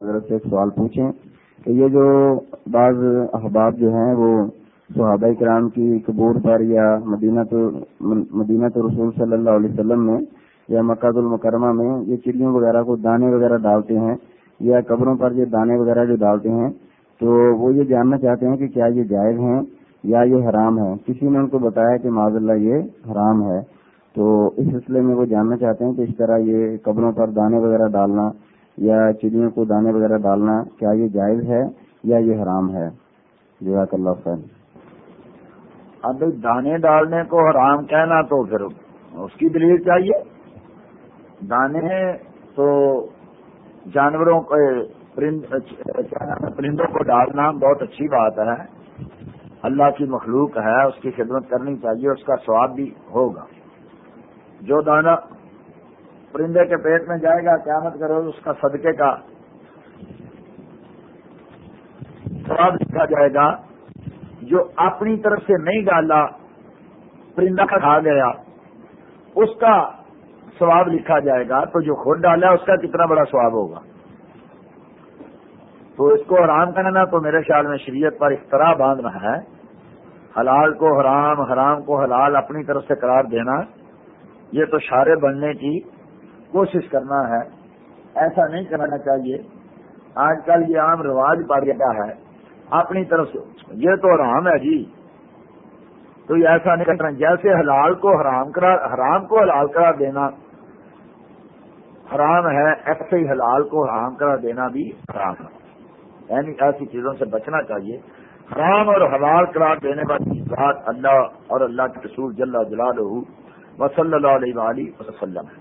حضرت سے ایک سوال پوچھیں کہ یہ جو بعض احباب جو ہیں وہ صحابہ کرام کی قبور پر یا مدینہ تو مدینہ تو رسول صلی اللہ علیہ وسلم میں یا مکہ المکرمہ میں یہ چڑیوں وغیرہ کو دانے وغیرہ ڈالتے ہیں یا قبروں پر یہ دانے وغیرہ جو ڈالتے ہیں، تو وہ یہ جاننا چاہتے ہیں کہ کیا یہ جائز ہیں یا یہ حرام ہے کسی نے ان کو بتایا کہ معذ اللہ یہ حرام ہے، تو اس سلسلے میں وہ جاننا چاہتے ہیں کہ اس طرح یہ قبروں پر دانے وغیرہ ڈالنا یا چڑیوں کو دانے وغیرہ ڈالنا کیا یہ جائز ہے یا یہ حرام ہے؟ جزاک اللہ خیر۔ اب دانے ڈالنے کو حرام کہنا تو پھر اس کی دلیل چاہیے دانے تو جانوروں کو پرندوں کو ڈالنا بہت اچھی بات ہے۔ اللہ کی مخلوق ہے، اس کی خدمت کرنی چاہیے، اس کا سواب بھی ہوگا۔ جو دانا پرندے کے پیٹ میں جائے گا، قیامت کرو اس کا صدقے کا سواب لکھا جائے گا۔ جو اپنی طرف سے نہیں ڈالا، پرندہ کھا گیا، اس کا سواب لکھا جائے گا۔ تو جو خود ڈالا اس کا کتنا بڑا سواب ہوگا؟ تو اس کو حرام کرنا تو میرے خیال میں شریعت پر اختراع باندھنا ہے۔ حلال کو حرام حرام کو حلال اپنی طرف سے قرار دینا، یہ تو شارے بننے کی کوشش کرنا ہے۔ ایسا نہیں کرنا چاہیے۔ آج کل یہ عام رواج پڑ گیا ہے۔ اپنی طرف سے، یہ تو حرام ہے جی۔ تو یہ ایسا نہیں کرنا، جیسے حلال کو حرام حرام کو حلال قرار دینا۔ حرام ہے، ایسے ہی حلال کو حرام قرار دینا بھی حرام ہے۔ یعنی ایسی چیزوں سے بچنا چاہیے۔ حرام اور حلال قرار دینے والی بات اللہ اور اللہ کے رسول جل جلال و صلی اللہ علیہ وسلم۔ ہے